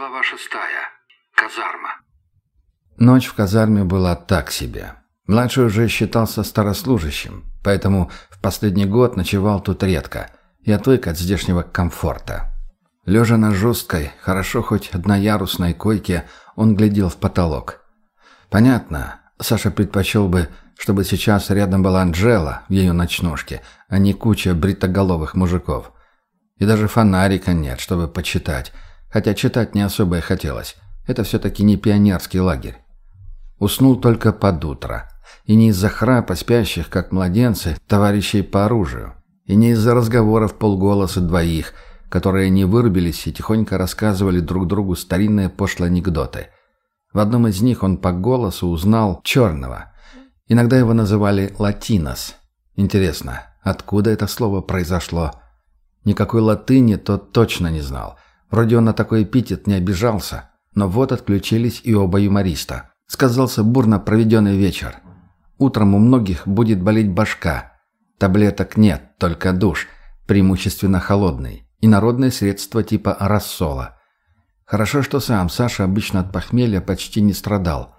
Глава шестая. Казарма. Ночь в казарме была так себе. Младший уже считался старослужащим, поэтому в последний год ночевал тут редко и отвык от здешнего комфорта. Лежа на жесткой, хорошо хоть одноярусной койке, он глядел в потолок. Понятно, Саша предпочел бы, чтобы сейчас рядом была Анжела в ее ночнушке, а не куча бритоголовых мужиков. И даже фонарика нет, чтобы почитать, хотя читать не особо и хотелось. Это все-таки не пионерский лагерь. Уснул только под утро. И не из-за храпа спящих, как младенцы, товарищей по оружию. И не из-за разговоров полголоса двоих, которые не вырубились и тихонько рассказывали друг другу старинные пошлые анекдоты. В одном из них он по голосу узнал черного. Иногда его называли «латинос». Интересно, откуда это слово произошло? Никакой латыни тот точно не знал. Вроде он на такой эпитет не обижался. Но вот отключились и оба юмориста. Сказался бурно проведенный вечер. Утром у многих будет болеть башка. Таблеток нет, только душ, преимущественно холодный. И народные средства типа рассола. Хорошо, что сам Саша обычно от похмелья почти не страдал.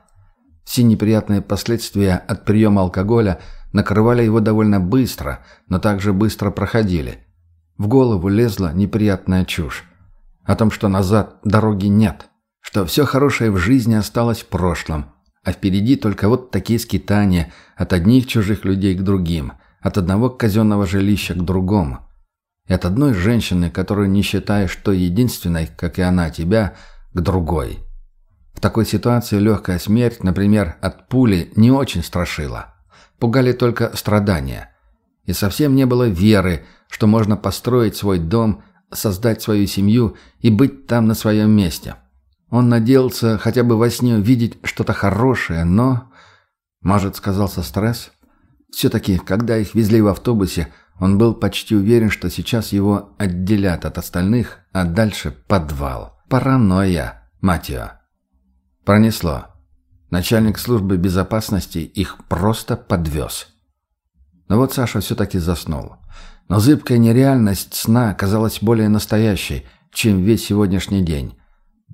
Все неприятные последствия от приема алкоголя накрывали его довольно быстро, но также быстро проходили. В голову лезла неприятная чушь. О том, что назад дороги нет. Что все хорошее в жизни осталось в прошлом. А впереди только вот такие скитания от одних чужих людей к другим. От одного казенного жилища к другому. И от одной женщины, которую не считаешь что единственной, как и она тебя, к другой. В такой ситуации легкая смерть, например, от пули, не очень страшила. Пугали только страдания. И совсем не было веры, что можно построить свой дом, создать свою семью и быть там на своем месте. Он надеялся хотя бы во сне увидеть что-то хорошее, но... Может, сказался стресс? Все-таки, когда их везли в автобусе, он был почти уверен, что сейчас его отделят от остальных, а дальше подвал. Паранойя, мать ее. Пронесло. Начальник службы безопасности их просто подвез. Но вот Саша все-таки заснул. Но зыбкая нереальность сна казалась более настоящей, чем весь сегодняшний день.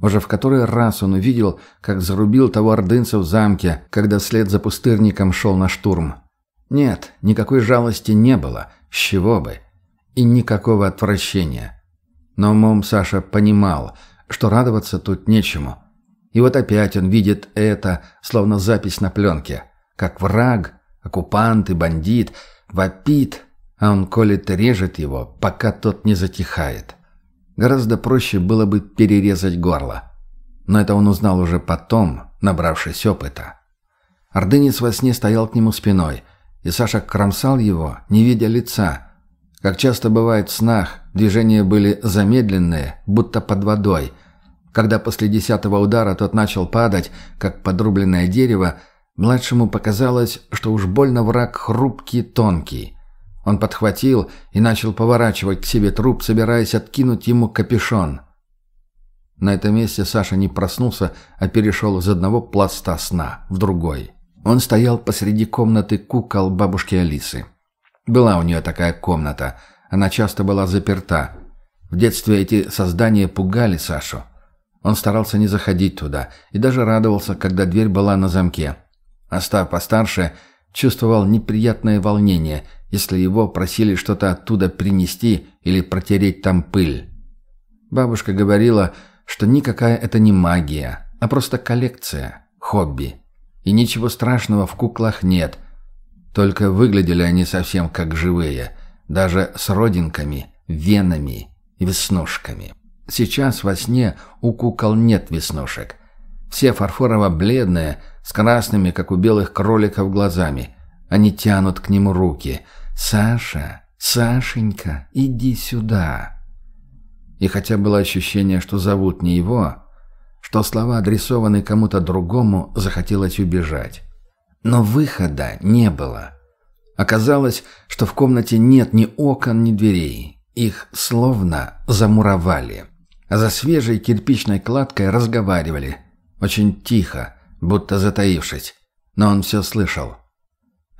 Уже в который раз он увидел, как зарубил того ордынца в замке, когда вслед за пустырником шел на штурм. Нет, никакой жалости не было, с чего бы. И никакого отвращения. Но умом Саша понимал, что радоваться тут нечему. И вот опять он видит это, словно запись на пленке. Как враг, оккупант и бандит вопит, а он колет и режет его, пока тот не затихает. Гораздо проще было бы перерезать горло. Но это он узнал уже потом, набравшись опыта. Ордынец во сне стоял к нему спиной, и Саша кромсал его, не видя лица. Как часто бывает в снах, движения были замедленные, будто под водой. Когда после десятого удара тот начал падать, как подрубленное дерево, младшему показалось, что уж больно враг хрупкий тонкий. Он подхватил и начал поворачивать к себе труп, собираясь откинуть ему капюшон. На этом месте Саша не проснулся, а перешел из одного пласта сна в другой. Он стоял посреди комнаты кукол бабушки Алисы. Была у нее такая комната. Она часто была заперта. В детстве эти создания пугали Сашу. Он старался не заходить туда и даже радовался, когда дверь была на замке. А став постарше, чувствовал неприятное волнение – если его просили что-то оттуда принести или протереть там пыль. Бабушка говорила, что никакая это не магия, а просто коллекция, хобби. И ничего страшного в куклах нет. Только выглядели они совсем как живые, даже с родинками, венами и веснушками. Сейчас во сне у кукол нет веснушек. Все фарфорово-бледные, с красными, как у белых кроликов, глазами. Они тянут к нему руки – «Саша, Сашенька, иди сюда!» И хотя было ощущение, что зовут не его, что слова адресованы кому-то другому, захотелось убежать. Но выхода не было. Оказалось, что в комнате нет ни окон, ни дверей. Их словно замуровали. А за свежей кирпичной кладкой разговаривали. Очень тихо, будто затаившись. Но он все слышал.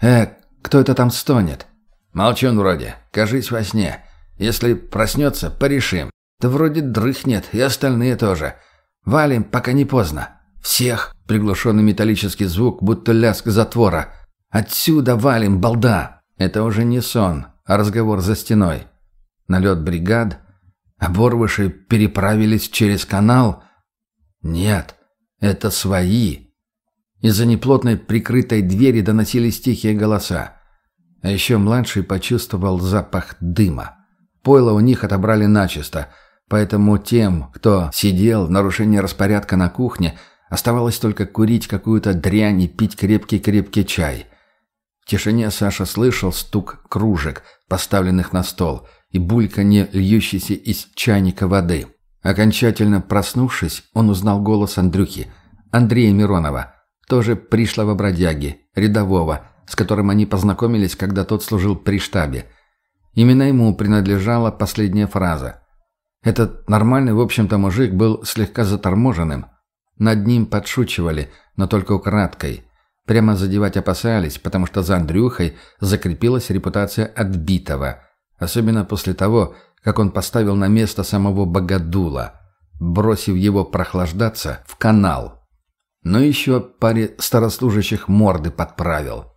«Э, кто это там стонет?» «Молчун вроде. Кажись во сне. Если проснется, порешим. Да вроде дрыхнет, и остальные тоже. Валим, пока не поздно. Всех!» Приглушенный металлический звук, будто лязг затвора. «Отсюда валим, балда!» Это уже не сон, а разговор за стеной. Налет бригад. Оборвыши переправились через канал. Нет, это свои. Из-за неплотной прикрытой двери доносились тихие голоса. А еще младший почувствовал запах дыма. Пойло у них отобрали начисто, поэтому тем, кто сидел в нарушении распорядка на кухне, оставалось только курить какую-то дрянь и пить крепкий-крепкий чай. В тишине Саша слышал стук кружек, поставленных на стол, и бульканье льющейся из чайника воды. Окончательно проснувшись, он узнал голос Андрюхи, Андрея Миронова, тоже пришлого бродяги, рядового, с которым они познакомились, когда тот служил при штабе. Именно ему принадлежала последняя фраза. Этот нормальный, в общем-то, мужик был слегка заторможенным. Над ним подшучивали, но только украдкой. Прямо задевать опасались, потому что за Андрюхой закрепилась репутация отбитого. Особенно после того, как он поставил на место самого Богодула, бросив его прохлаждаться в канал. Но еще паре старослужащих морды подправил.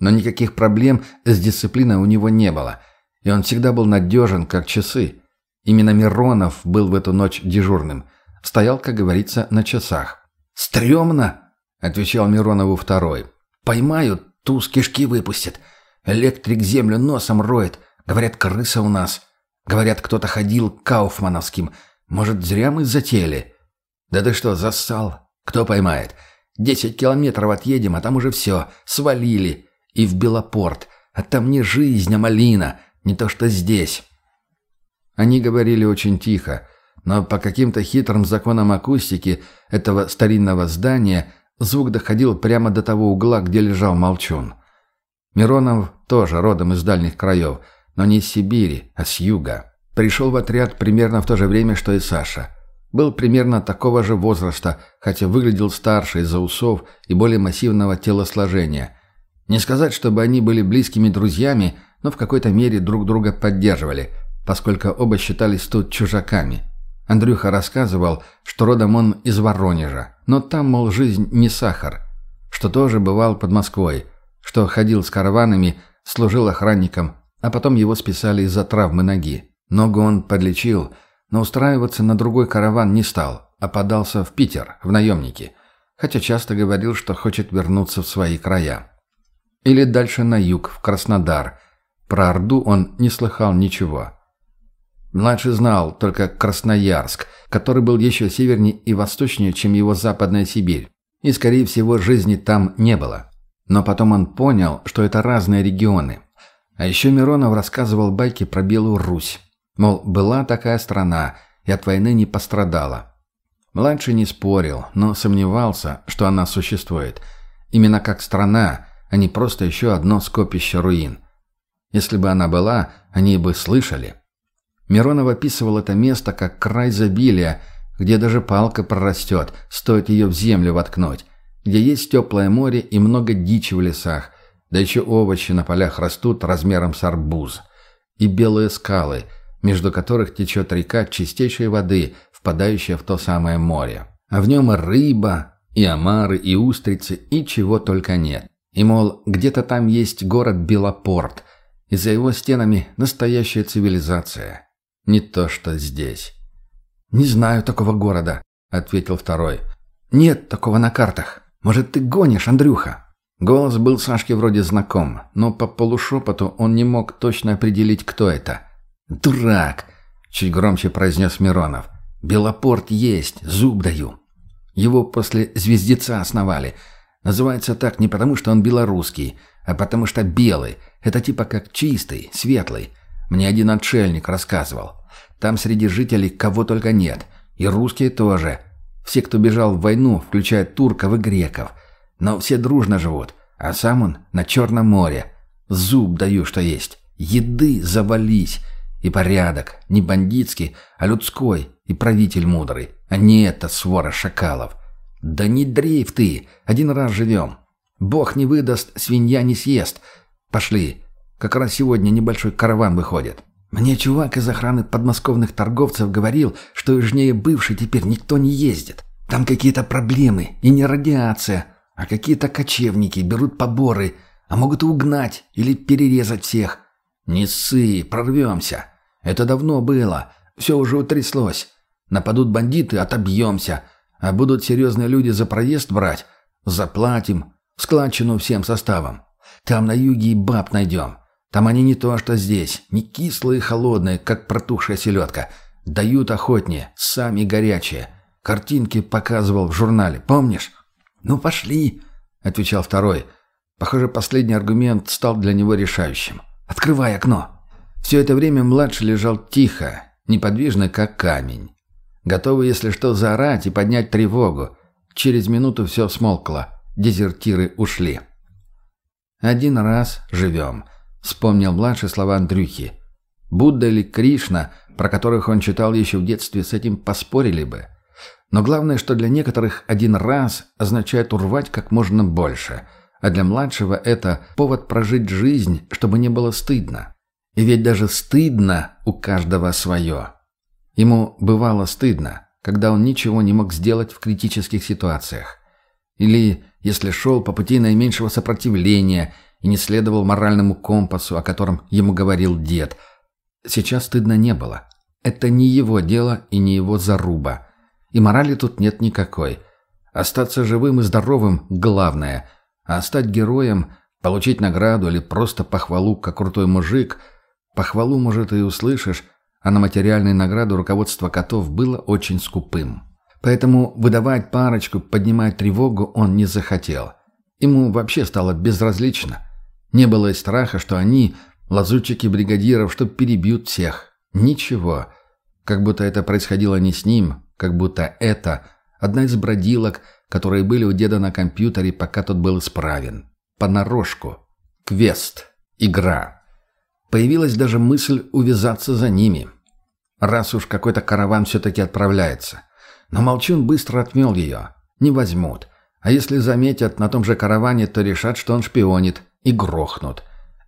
Но никаких проблем с дисциплиной у него не было, и он всегда был надежен, как часы. Именно Миронов был в эту ночь дежурным. Стоял, как говорится, на часах. «Стремно!» — отвечал Миронову второй. «Поймают, туз кишки выпустят. Электрик землю носом роет. Говорят, крыса у нас. Говорят, кто-то ходил кауфмановским. Может, зря мы затеяли?» «Да ты что, зассал? Кто поймает? Десять километров отъедем, а там уже все, свалили и в Белопорт, а там не жизнь, а малина, не то что здесь». Они говорили очень тихо, но по каким-то хитрым законам акустики этого старинного здания звук доходил прямо до того угла, где лежал Молчун. Миронов тоже родом из дальних краев, но не из Сибири, а с юга. Пришел в отряд примерно в то же время, что и Саша. Был примерно такого же возраста, хотя выглядел старше из-за усов и более массивного телосложения – не сказать, чтобы они были близкими друзьями, но в какой-то мере друг друга поддерживали, поскольку оба считались тут чужаками. Андрюха рассказывал, что родом он из Воронежа, но там, мол, жизнь не сахар, что тоже бывал под Москвой, что ходил с караванами, служил охранником, а потом его списали из-за травмы ноги. Ногу он подлечил, но устраиваться на другой караван не стал, а подался в Питер, в наемники, хотя часто говорил, что хочет вернуться в свои края. Или дальше на юг, в Краснодар. Про Орду он не слыхал ничего. Младший знал только Красноярск, который был еще севернее и восточнее, чем его Западная Сибирь. И, скорее всего, жизни там не было. Но потом он понял, что это разные регионы. А еще Миронов рассказывал байки про Белую Русь. Мол, была такая страна, и от войны не пострадала. Младший не спорил, но сомневался, что она существует. Именно как страна – а не просто еще одно скопище руин. Если бы она была, они бы слышали. Миронов описывал это место как край забилия, где даже палка прорастет, стоит ее в землю воткнуть, где есть теплое море и много дичи в лесах, да еще овощи на полях растут размером с арбуз, и белые скалы, между которых течет река чистейшей воды, впадающая в то самое море. А в нем и рыба, и омары, и устрицы, и чего только нет. И, мол, где-то там есть город Белопорт, и за его стенами настоящая цивилизация. Не то, что здесь. «Не знаю такого города», — ответил второй. «Нет такого на картах. Может, ты гонишь, Андрюха?» Голос был Сашке вроде знаком, но по полушепоту он не мог точно определить, кто это. «Дурак!» — чуть громче произнес Миронов. «Белопорт есть, зуб даю. Его после звездеца основали». Называется так не потому, что он белорусский, а потому что белый. Это типа как чистый, светлый. Мне один отшельник рассказывал. Там среди жителей кого только нет. И русские тоже. Все, кто бежал в войну, включая турков и греков. Но все дружно живут. А сам он на Черном море. Зуб даю, что есть. Еды завались. И порядок. Не бандитский, а людской. И правитель мудрый. А не эта свора шакалов. «Да не дрейф ты! Один раз живем! Бог не выдаст, свинья не съест! Пошли! Как раз сегодня небольшой караван выходит!» Мне чувак из охраны подмосковных торговцев говорил, что южнее бывший теперь никто не ездит. Там какие-то проблемы, и не радиация, а какие-то кочевники берут поборы, а могут угнать или перерезать всех. Не ссы, прорвемся. Это давно было, все уже утряслось. Нападут бандиты, отобьемся. А будут серьезные люди за проезд брать? Заплатим. Складчину всем составом. Там на юге и баб найдем. Там они не то, что здесь. Не кислые и холодные, как протухшая селедка. Дают охотнее, сами горячие. Картинки показывал в журнале, помнишь? «Ну, пошли», — отвечал второй. Похоже, последний аргумент стал для него решающим. «Открывай окно». Все это время младший лежал тихо, неподвижно, как камень. Готовый, если что, заорать и поднять тревогу. Через минуту все смолкло. Дезертиры ушли. «Один раз живем», — вспомнил младший слова Андрюхи. Будда или Кришна, про которых он читал еще в детстве, с этим поспорили бы. Но главное, что для некоторых один раз означает урвать как можно больше, а для младшего это повод прожить жизнь, чтобы не было стыдно. И ведь даже стыдно у каждого свое. Ему бывало стыдно, когда он ничего не мог сделать в критических ситуациях. Или если шел по пути наименьшего сопротивления и не следовал моральному компасу, о котором ему говорил дед. Сейчас стыдно не было. Это не его дело и не его заруба. И морали тут нет никакой. Остаться живым и здоровым – главное. А стать героем, получить награду или просто похвалу, как крутой мужик – Похвалу, может, и услышишь, а на материальную награду руководство котов было очень скупым. Поэтому выдавать парочку, поднимать тревогу он не захотел. Ему вообще стало безразлично. Не было и страха, что они, лазутчики бригадиров, что перебьют всех. Ничего. Как будто это происходило не с ним, как будто это одна из бродилок, которые были у деда на компьютере, пока тот был исправен. Понарошку. Квест. Игра. Появилась даже мысль увязаться за ними. Раз уж какой-то караван все-таки отправляется. Но Молчун быстро отмел ее. Не возьмут. А если заметят на том же караване, то решат, что он шпионит, и грохнут.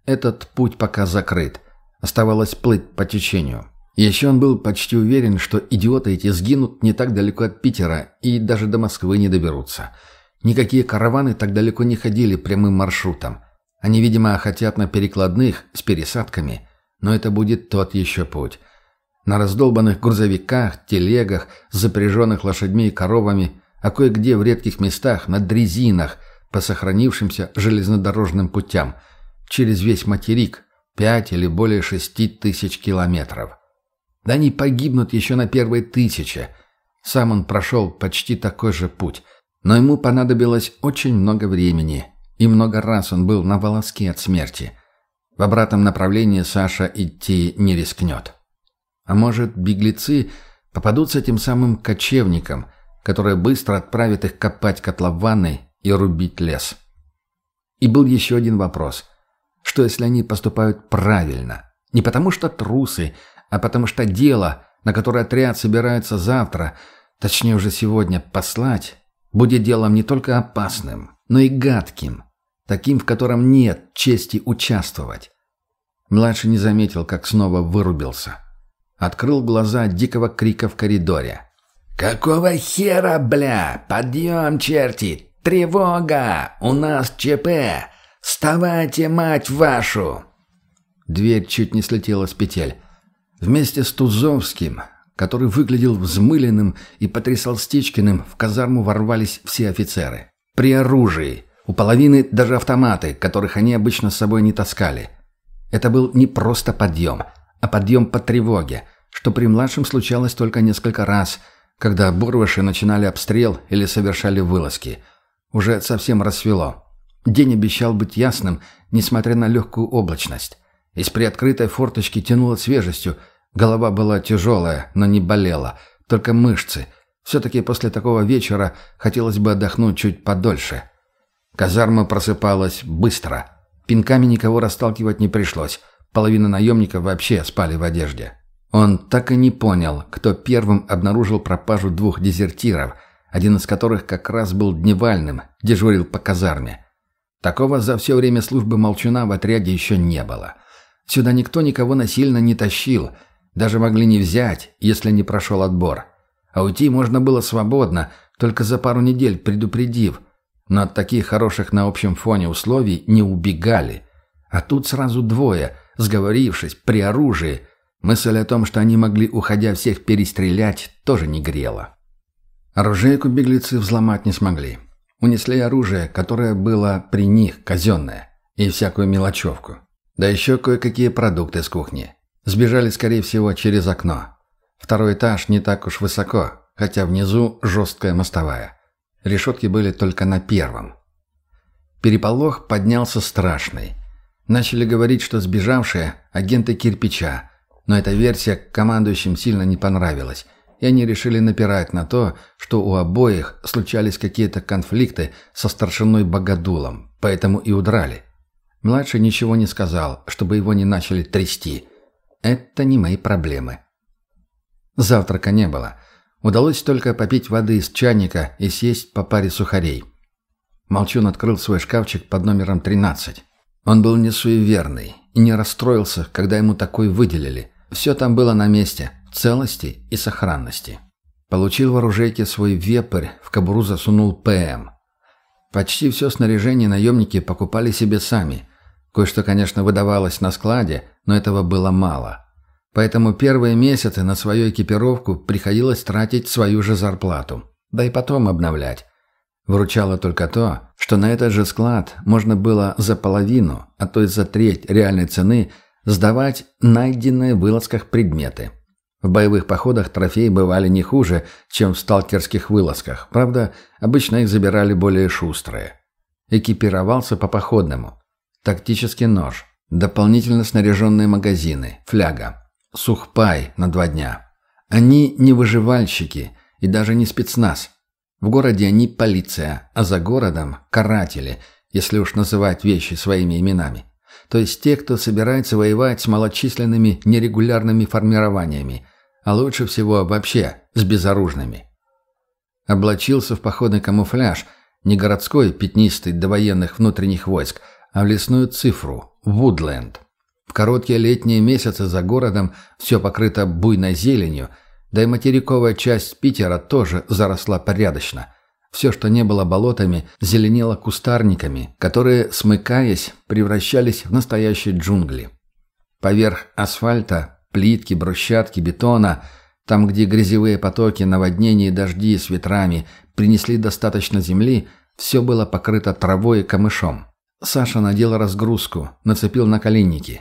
Этот путь пока закрыт. Оставалось плыть по течению. Еще он был почти уверен, что идиоты эти сгинут не так далеко от Питера и даже до Москвы не доберутся. Никакие караваны так далеко не ходили прямым маршрутом. Они, видимо, хотят на перекладных с пересадками, но это будет тот еще путь. На раздолбанных грузовиках, телегах, запряженных лошадьми и коровами, а кое-где в редких местах на дрезинах по сохранившимся железнодорожным путям, через весь материк, пять или более шести тысяч километров. Да они погибнут еще на первой тысяче. Сам он прошел почти такой же путь, но ему понадобилось очень много времени – и много раз он был на волоске от смерти. В обратном направлении Саша идти не рискнет. А может, беглецы попадутся тем самым кочевникам, которые быстро отправят их копать котлованы и рубить лес. И был еще один вопрос. Что если они поступают правильно? Не потому что трусы, а потому что дело, на которое отряд собирается завтра, точнее уже сегодня, послать, будет делом не только опасным, но и гадким таким, в котором нет чести участвовать. Младший не заметил, как снова вырубился. Открыл глаза от дикого крика в коридоре. «Какого хера, бля? Подъем, черти! Тревога! У нас ЧП! Вставайте, мать вашу!» Дверь чуть не слетела с петель. Вместе с Тузовским, который выглядел взмыленным и потрясал Стечкиным, в казарму ворвались все офицеры. При оружии – у половины даже автоматы, которых они обычно с собой не таскали. Это был не просто подъем, а подъем по тревоге, что при младшем случалось только несколько раз, когда бурвыши начинали обстрел или совершали вылазки. Уже совсем рассвело. День обещал быть ясным, несмотря на легкую облачность. Из приоткрытой форточки тянуло свежестью, голова была тяжелая, но не болела, только мышцы. Все-таки после такого вечера хотелось бы отдохнуть чуть подольше. Казарма просыпалась быстро. Пинками никого расталкивать не пришлось. Половина наемников вообще спали в одежде. Он так и не понял, кто первым обнаружил пропажу двух дезертиров, один из которых как раз был дневальным, дежурил по казарме. Такого за все время службы молчуна в отряде еще не было. Сюда никто никого насильно не тащил, даже могли не взять, если не прошел отбор. А уйти можно было свободно, только за пару недель предупредив, но от таких хороших на общем фоне условий не убегали. А тут сразу двое, сговорившись, при оружии. Мысль о том, что они могли, уходя, всех перестрелять, тоже не грела. Оружейку беглецы взломать не смогли. Унесли оружие, которое было при них, казенное, и всякую мелочевку. Да еще кое-какие продукты с кухни. Сбежали, скорее всего, через окно. Второй этаж не так уж высоко, хотя внизу жесткая мостовая. Решетки были только на первом. Переполох поднялся страшный. Начали говорить, что сбежавшие – агенты кирпича, но эта версия командующим сильно не понравилась, и они решили напирать на то, что у обоих случались какие-то конфликты со старшиной Богодулом, поэтому и удрали. Младший ничего не сказал, чтобы его не начали трясти. Это не мои проблемы. Завтрака не было. Удалось только попить воды из чайника и съесть по паре сухарей. Молчун открыл свой шкафчик под номером 13. Он был не суеверный и не расстроился, когда ему такой выделили. Все там было на месте, в целости и сохранности. Получил в оружейке свой вепрь, в кобуру засунул ПМ. Почти все снаряжение наемники покупали себе сами. Кое-что, конечно, выдавалось на складе, но этого было мало. Поэтому первые месяцы на свою экипировку приходилось тратить свою же зарплату. Да и потом обновлять. Выручало только то, что на этот же склад можно было за половину, а то и за треть реальной цены сдавать найденные в вылазках предметы. В боевых походах трофеи бывали не хуже, чем в сталкерских вылазках. Правда, обычно их забирали более шустрые. Экипировался по походному. Тактический нож, дополнительно снаряженные магазины, фляга, Сухпай на два дня. Они не выживальщики и даже не спецназ. В городе они полиция, а за городом – каратели, если уж называть вещи своими именами. То есть те, кто собирается воевать с малочисленными нерегулярными формированиями, а лучше всего вообще с безоружными. Облачился в походный камуфляж, не городской, пятнистый до военных внутренних войск, а в лесную цифру – Вудленд. В короткие летние месяцы за городом все покрыто буйной зеленью, да и материковая часть Питера тоже заросла порядочно. Все, что не было болотами, зеленело кустарниками, которые, смыкаясь, превращались в настоящие джунгли. Поверх асфальта, плитки, брусчатки, бетона, там, где грязевые потоки, наводнения и дожди с ветрами принесли достаточно земли, все было покрыто травой и камышом. Саша надел разгрузку, нацепил наколенники.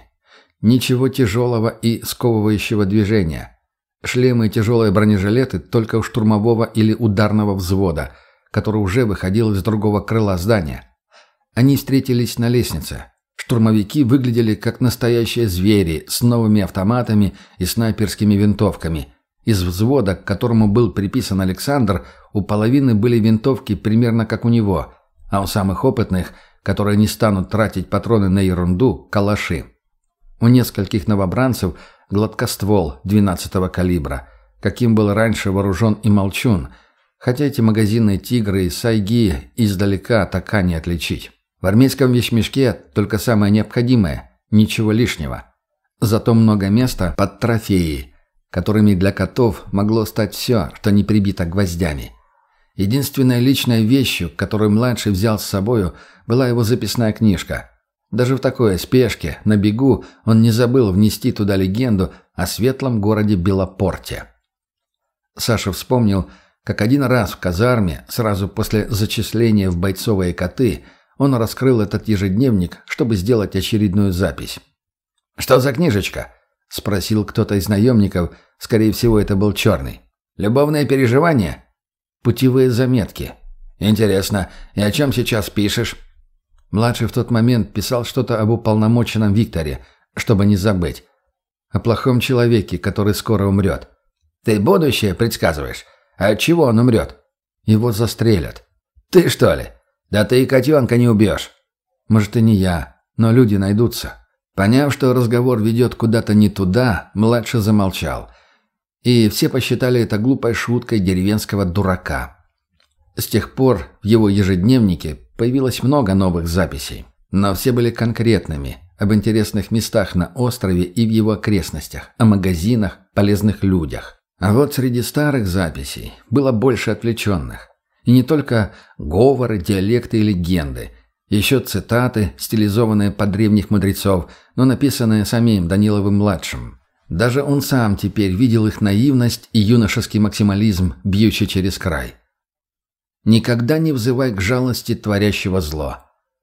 Ничего тяжелого и сковывающего движения. Шлемы и тяжелые бронежилеты только у штурмового или ударного взвода, который уже выходил из другого крыла здания. Они встретились на лестнице. Штурмовики выглядели как настоящие звери с новыми автоматами и снайперскими винтовками. Из взвода, к которому был приписан Александр, у половины были винтовки примерно как у него, а у самых опытных, которые не станут тратить патроны на ерунду, калаши. У нескольких новобранцев гладкоствол 12-го калибра, каким был раньше вооружен и молчун, хотя эти магазинные «Тигры» и «Сайги» издалека така не отличить. В армейском вещмешке только самое необходимое, ничего лишнего. Зато много места под трофеи, которыми для котов могло стать все, что не прибито гвоздями. Единственной личной вещью, которую младший взял с собою, была его записная книжка – даже в такой спешке, на бегу, он не забыл внести туда легенду о светлом городе Белопорте. Саша вспомнил, как один раз в казарме, сразу после зачисления в бойцовые коты, он раскрыл этот ежедневник, чтобы сделать очередную запись. «Что за книжечка?» — спросил кто-то из наемников, скорее всего, это был черный. «Любовные переживания?» «Путевые заметки». «Интересно, и о чем сейчас пишешь?» Младший в тот момент писал что-то об уполномоченном Викторе, чтобы не забыть. О плохом человеке, который скоро умрет. «Ты будущее предсказываешь? А от чего он умрет?» «Его застрелят». «Ты что ли? Да ты и котенка не убьешь». «Может, и не я, но люди найдутся». Поняв, что разговор ведет куда-то не туда, младший замолчал. И все посчитали это глупой шуткой деревенского дурака. С тех пор в его ежедневнике Появилось много новых записей, но все были конкретными, об интересных местах на острове и в его окрестностях, о магазинах, полезных людях. А вот среди старых записей было больше отвлеченных. И не только говоры, диалекты и легенды. Еще цитаты, стилизованные под древних мудрецов, но написанные самим Даниловым-младшим. Даже он сам теперь видел их наивность и юношеский максимализм, бьющий через край. Никогда не взывай к жалости творящего зло.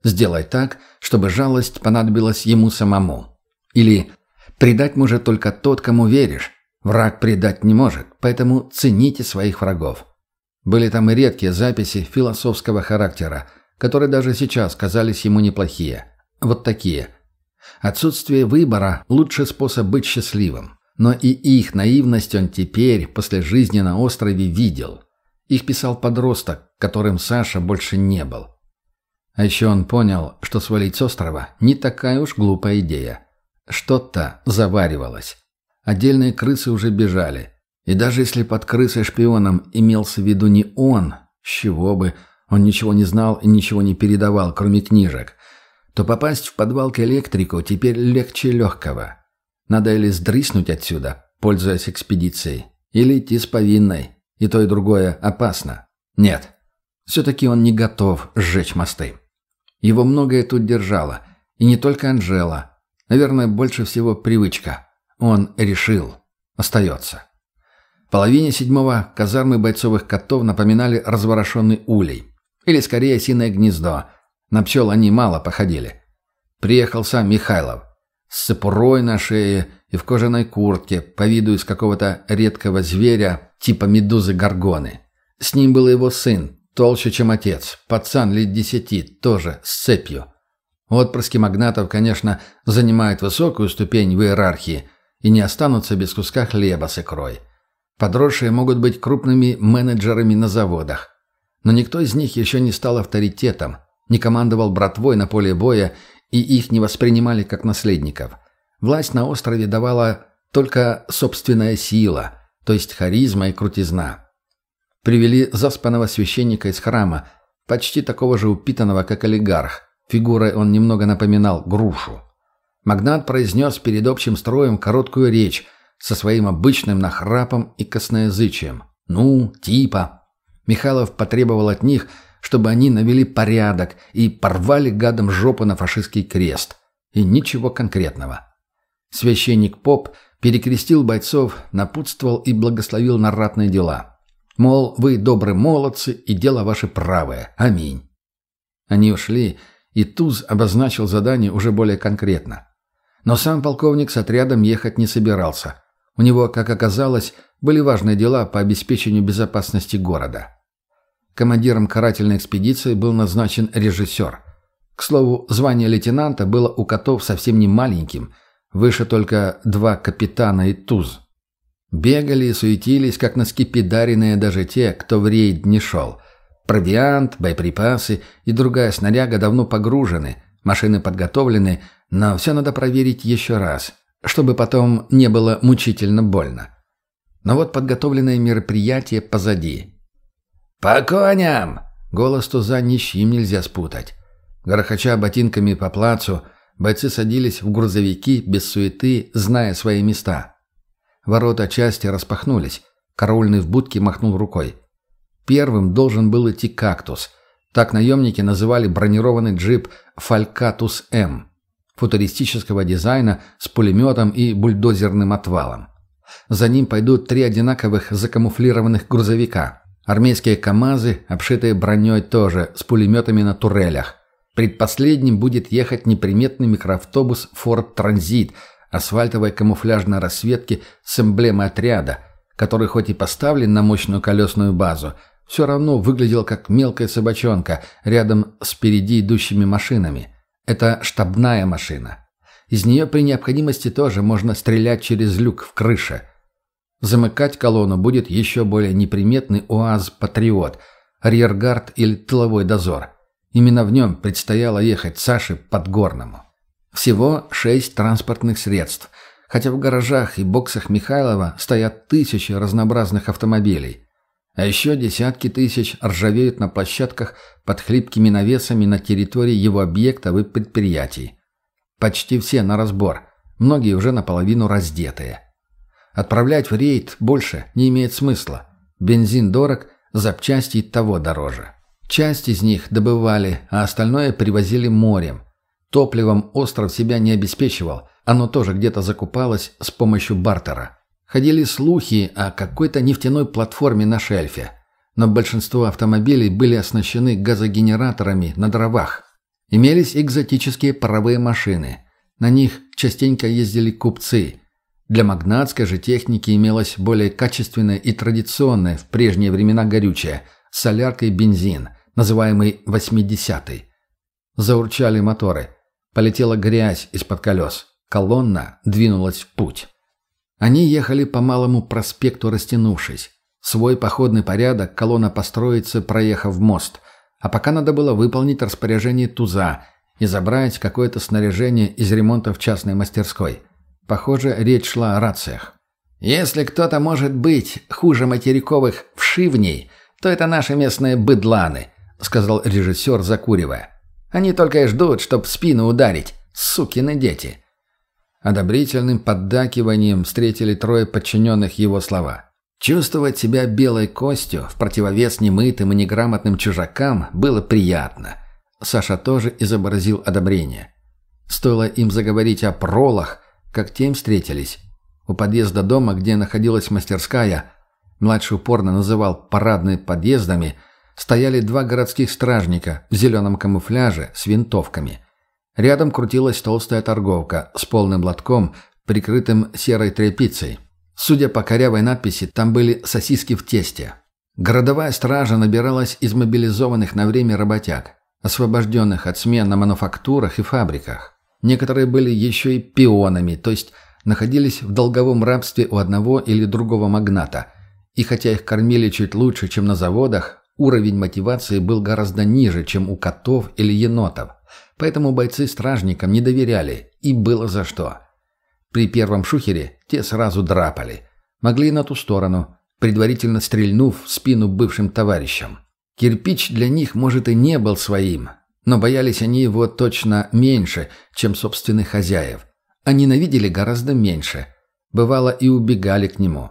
Сделай так, чтобы жалость понадобилась ему самому. Или предать может только тот, кому веришь. Враг предать не может, поэтому цените своих врагов. Были там и редкие записи философского характера, которые даже сейчас казались ему неплохие. Вот такие. Отсутствие выбора – лучший способ быть счастливым. Но и их наивность он теперь, после жизни на острове, видел – их писал подросток, которым Саша больше не был. А еще он понял, что свалить с острова не такая уж глупая идея. Что-то заваривалось. Отдельные крысы уже бежали. И даже если под крысой-шпионом имелся в виду не он, с чего бы, он ничего не знал и ничего не передавал, кроме книжек, то попасть в подвал к электрику теперь легче легкого. Надо или сдриснуть отсюда, пользуясь экспедицией, или идти с повинной, и то, и другое опасно. Нет, все-таки он не готов сжечь мосты. Его многое тут держало. И не только Анжела. Наверное, больше всего привычка. Он решил. Остается. В половине седьмого казармы бойцовых котов напоминали разворошенный улей. Или, скорее, осиное гнездо. На пчел они мало походили. Приехал сам Михайлов. С сапурой на шее и в кожаной куртке, по виду из какого-то редкого зверя, типа медузы-горгоны. С ним был его сын, толще, чем отец, пацан лет десяти, тоже с цепью. Отпрыски магнатов, конечно, занимают высокую ступень в иерархии и не останутся без куска хлеба с икрой. Подросшие могут быть крупными менеджерами на заводах. Но никто из них еще не стал авторитетом, не командовал братвой на поле боя, и их не воспринимали как наследников – Власть на острове давала только собственная сила, то есть харизма и крутизна. Привели заспанного священника из храма, почти такого же упитанного, как олигарх. Фигурой он немного напоминал грушу. Магнат произнес перед общим строем короткую речь со своим обычным нахрапом и косноязычием. «Ну, типа». Михайлов потребовал от них, чтобы они навели порядок и порвали гадом жопу на фашистский крест. И ничего конкретного. Священник Поп перекрестил бойцов, напутствовал и благословил на ратные дела. Мол, вы добрые молодцы, и дело ваше правое. Аминь. Они ушли, и Туз обозначил задание уже более конкретно. Но сам полковник с отрядом ехать не собирался. У него, как оказалось, были важные дела по обеспечению безопасности города. Командиром карательной экспедиции был назначен режиссер. К слову, звание лейтенанта было у котов совсем не маленьким – Выше только два капитана и туз. Бегали и суетились, как на скипидаренные даже те, кто в рейд не шел. Провиант, боеприпасы и другая снаряга давно погружены, машины подготовлены, но все надо проверить еще раз, чтобы потом не было мучительно больно. Но вот подготовленное мероприятие позади. «По коням!» Голос туза ни с нельзя спутать. Грохоча ботинками по плацу – Бойцы садились в грузовики без суеты, зная свои места. Ворота части распахнулись. Караульный в будке махнул рукой. Первым должен был идти «Кактус». Так наемники называли бронированный джип «Фалькатус М» футуристического дизайна с пулеметом и бульдозерным отвалом. За ним пойдут три одинаковых закамуфлированных грузовика. Армейские КАМАЗы, обшитые броней тоже, с пулеметами на турелях. Предпоследним будет ехать неприметный микроавтобус «Форд Транзит» асфальтовой камуфляжной расцветки с эмблемой отряда, который хоть и поставлен на мощную колесную базу, все равно выглядел как мелкая собачонка рядом с впереди идущими машинами. Это штабная машина. Из нее при необходимости тоже можно стрелять через люк в крыше. Замыкать колонну будет еще более неприметный УАЗ-патриот, арьергард или тыловой дозор – Именно в нем предстояло ехать Саше Подгорному. Всего шесть транспортных средств, хотя в гаражах и боксах Михайлова стоят тысячи разнообразных автомобилей. А еще десятки тысяч ржавеют на площадках под хлипкими навесами на территории его объектов и предприятий. Почти все на разбор, многие уже наполовину раздетые. Отправлять в рейд больше не имеет смысла. Бензин дорог, запчасти того дороже. Часть из них добывали, а остальное привозили морем. Топливом остров себя не обеспечивал, оно тоже где-то закупалось с помощью бартера. Ходили слухи о какой-то нефтяной платформе на шельфе, но большинство автомобилей были оснащены газогенераторами на дровах. Имелись экзотические паровые машины. На них частенько ездили купцы. Для магнатской же техники имелось более качественное и традиционное в прежние времена горючее – солярка и бензин, называемый «восьмидесятый». Заурчали моторы. Полетела грязь из-под колес. Колонна двинулась в путь. Они ехали по малому проспекту, растянувшись. Свой походный порядок колонна построится, проехав мост. А пока надо было выполнить распоряжение Туза и забрать какое-то снаряжение из ремонта в частной мастерской. Похоже, речь шла о рациях. «Если кто-то может быть хуже материковых вшивней, то это наши местные быдланы», — сказал режиссер, закуривая. «Они только и ждут, чтоб в спину ударить. Сукины дети». Одобрительным поддакиванием встретили трое подчиненных его слова. Чувствовать себя белой костью в противовес немытым и неграмотным чужакам было приятно. Саша тоже изобразил одобрение. Стоило им заговорить о пролах, как тем встретились. У подъезда дома, где находилась мастерская, младший упорно называл парадными подъездами, стояли два городских стражника в зеленом камуфляже с винтовками – Рядом крутилась толстая торговка с полным лотком, прикрытым серой тряпицей. Судя по корявой надписи, там были сосиски в тесте. Городовая стража набиралась из мобилизованных на время работяг, освобожденных от смен на мануфактурах и фабриках. Некоторые были еще и пионами, то есть находились в долговом рабстве у одного или другого магната. И хотя их кормили чуть лучше, чем на заводах, уровень мотивации был гораздо ниже, чем у котов или енотов. Поэтому бойцы стражникам не доверяли, и было за что. При первом шухере те сразу драпали. Могли и на ту сторону, предварительно стрельнув в спину бывшим товарищам. Кирпич для них, может, и не был своим, но боялись они его точно меньше, чем собственных хозяев. А ненавидели гораздо меньше. Бывало, и убегали к нему.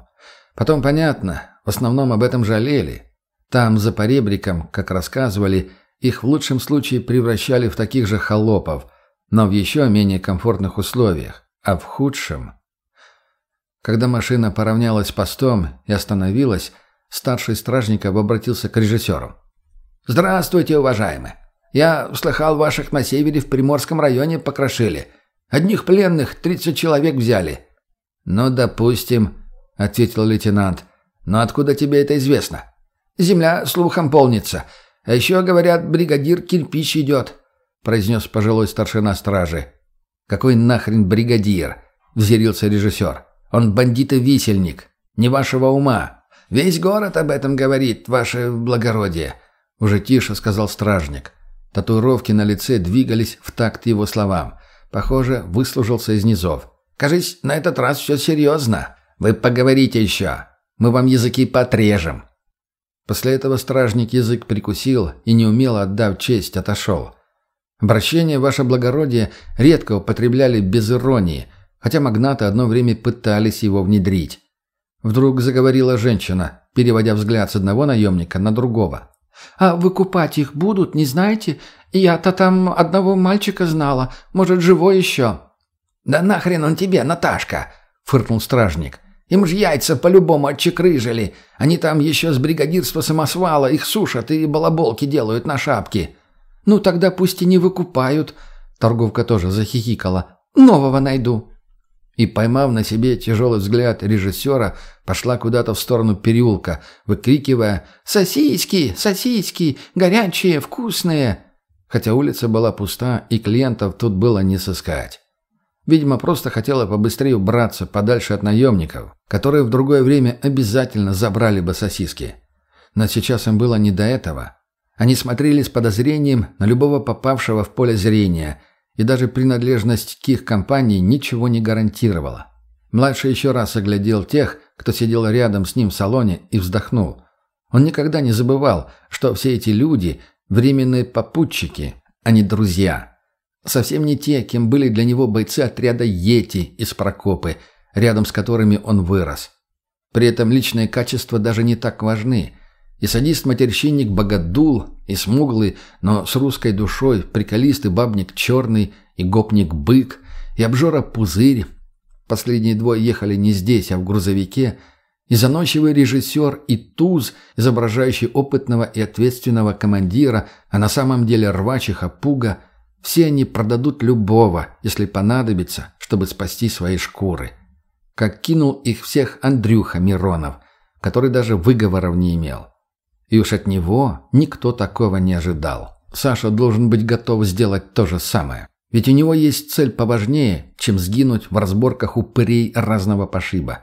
Потом, понятно, в основном об этом жалели. Там, за поребриком, как рассказывали, их в лучшем случае превращали в таких же холопов, но в еще менее комфортных условиях, а в худшем... Когда машина поравнялась с постом и остановилась, старший стражников обратился к режиссеру. «Здравствуйте, уважаемые! Я слыхал, ваших на севере в Приморском районе покрошили. Одних пленных 30 человек взяли». «Ну, допустим», — ответил лейтенант. «Но откуда тебе это известно?» «Земля слухом полнится. «А еще, говорят, бригадир кирпич идет», — произнес пожилой старшина стражи. «Какой нахрен бригадир?» — взъярился режиссер. «Он бандит и висельник. Не вашего ума. Весь город об этом говорит, ваше благородие», — уже тише сказал стражник. Татуировки на лице двигались в такт его словам. Похоже, выслужился из низов. «Кажись, на этот раз все серьезно. Вы поговорите еще. Мы вам языки потрежем». После этого стражник язык прикусил и, неумело отдав честь, отошел. Обращение «Ваше благородие» редко употребляли без иронии, хотя магнаты одно время пытались его внедрить. Вдруг заговорила женщина, переводя взгляд с одного наемника на другого. «А выкупать их будут, не знаете? Я-то там одного мальчика знала, может, живой еще». «Да нахрен он тебе, Наташка!» — фыркнул стражник. Им ж яйца по-любому отчекрыжили. Они там еще с бригадирства самосвала их сушат и балаболки делают на шапки. Ну тогда пусть и не выкупают. Торговка тоже захихикала. Нового найду. И, поймав на себе тяжелый взгляд режиссера, пошла куда-то в сторону переулка, выкрикивая «Сосиски! Сосиски! Горячие, вкусные!» Хотя улица была пуста, и клиентов тут было не сыскать. Видимо, просто хотела побыстрее убраться подальше от наемников, которые в другое время обязательно забрали бы сосиски. Но сейчас им было не до этого. Они смотрели с подозрением на любого попавшего в поле зрения, и даже принадлежность к их компании ничего не гарантировала. Младший еще раз оглядел тех, кто сидел рядом с ним в салоне, и вздохнул. Он никогда не забывал, что все эти люди – временные попутчики, а не друзья – Совсем не те, кем были для него бойцы отряда «Йети» из Прокопы, рядом с которыми он вырос. При этом личные качества даже не так важны. И садист-матерщинник Богодул, и смуглый, но с русской душой, приколистый бабник Черный, и гопник Бык, и обжора Пузырь. Последние двое ехали не здесь, а в грузовике, и заносчивый режиссер, и Туз, изображающий опытного и ответственного командира, а на самом деле рвачиха Пуга, все они продадут любого, если понадобится, чтобы спасти свои шкуры. Как кинул их всех Андрюха Миронов, который даже выговоров не имел. И уж от него никто такого не ожидал. Саша должен быть готов сделать то же самое. Ведь у него есть цель поважнее, чем сгинуть в разборках упырей разного пошиба.